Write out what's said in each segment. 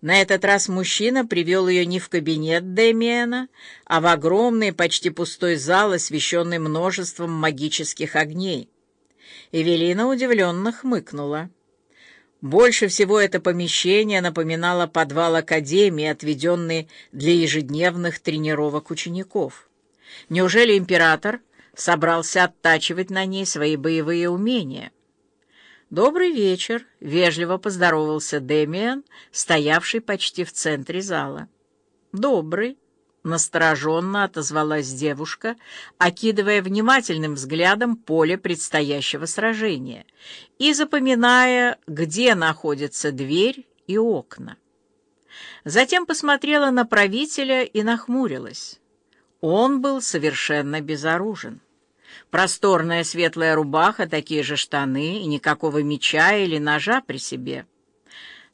На этот раз мужчина привел ее не в кабинет Демиана, а в огромный, почти пустой зал, освещенный множеством магических огней. Эвелина удивленно хмыкнула. Больше всего это помещение напоминало подвал Академии, отведенный для ежедневных тренировок учеников. Неужели император собрался оттачивать на ней свои боевые умения? «Добрый вечер», — вежливо поздоровался Демиан, стоявший почти в центре зала. «Добрый», — настороженно отозвалась девушка, окидывая внимательным взглядом поле предстоящего сражения и запоминая, где находится дверь и окна. Затем посмотрела на правителя и нахмурилась. Он был совершенно безоружен. Просторная светлая рубаха, такие же штаны и никакого меча или ножа при себе.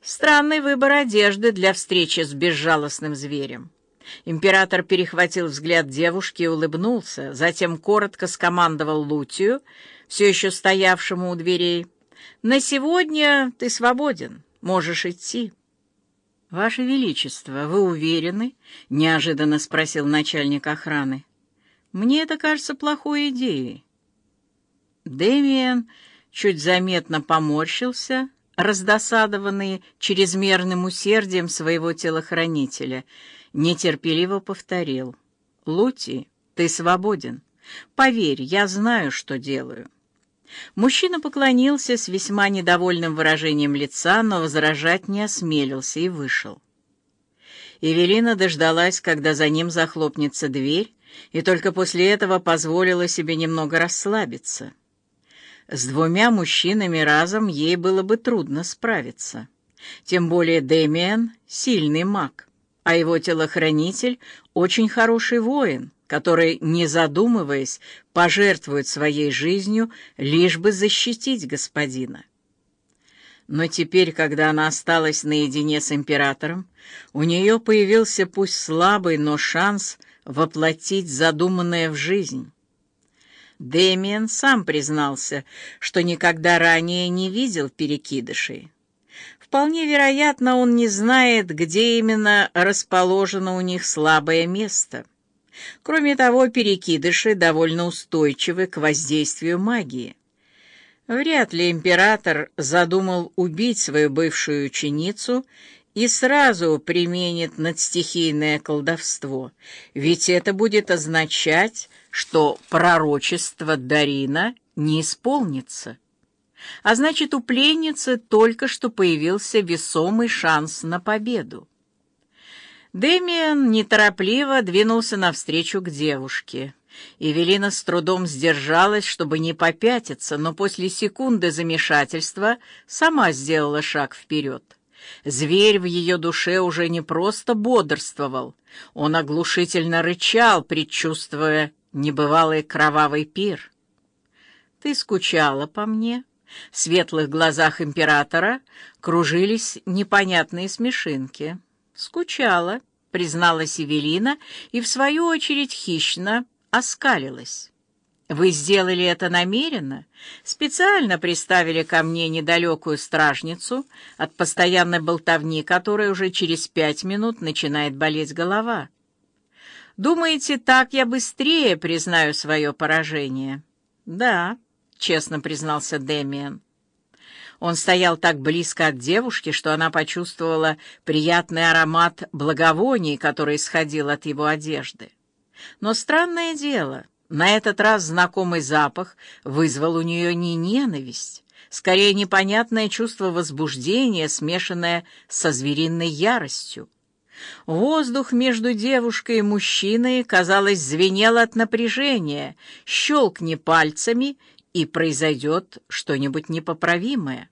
Странный выбор одежды для встречи с безжалостным зверем. Император перехватил взгляд девушки и улыбнулся, затем коротко скомандовал Лутию, все еще стоявшему у дверей. «На сегодня ты свободен, можешь идти». «Ваше Величество, вы уверены?» — неожиданно спросил начальник охраны. Мне это кажется плохой идеей. Дэмиен чуть заметно поморщился, раздосадованный чрезмерным усердием своего телохранителя, нетерпеливо повторил. «Лути, ты свободен. Поверь, я знаю, что делаю». Мужчина поклонился с весьма недовольным выражением лица, но возражать не осмелился и вышел. Эвелина дождалась, когда за ним захлопнется дверь, и только после этого позволила себе немного расслабиться. С двумя мужчинами разом ей было бы трудно справиться. Тем более Дэмиан — сильный маг, а его телохранитель — очень хороший воин, который, не задумываясь, пожертвует своей жизнью, лишь бы защитить господина. Но теперь, когда она осталась наедине с императором, у нее появился пусть слабый, но шанс воплотить задуманное в жизнь. Дэмиен сам признался, что никогда ранее не видел перекидышей. Вполне вероятно, он не знает, где именно расположено у них слабое место. Кроме того, перекидыши довольно устойчивы к воздействию магии. Вряд ли император задумал убить свою бывшую ученицу и сразу применит надстихийное колдовство, ведь это будет означать, что пророчество Дарина не исполнится. А значит, у пленницы только что появился весомый шанс на победу. Демиан неторопливо двинулся навстречу к девушке. Эвелина с трудом сдержалась, чтобы не попятиться, но после секунды замешательства сама сделала шаг вперед. Зверь в ее душе уже не просто бодрствовал, он оглушительно рычал, предчувствуя небывалый кровавый пир. «Ты скучала по мне?» В светлых глазах императора кружились непонятные смешинки. «Скучала», — призналась Эвелина, и, в свою очередь, хищно оскалилась. Вы сделали это намеренно? Специально приставили ко мне недалекую стражницу, от постоянной болтовни которой уже через пять минут начинает болеть голова. Думаете, так я быстрее признаю свое поражение? Да, честно признался Демиан. Он стоял так близко от девушки, что она почувствовала приятный аромат благовоний, который исходил от его одежды. Но странное дело — на этот раз знакомый запах вызвал у нее не ненависть, скорее непонятное чувство возбуждения, смешанное со звериной яростью. Воздух между девушкой и мужчиной, казалось, звенел от напряжения. Щелкни пальцами, и произойдет что-нибудь непоправимое.